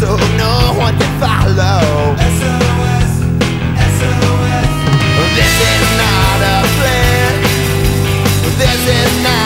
so no one can follow. SOS, This is not a plan. This is not.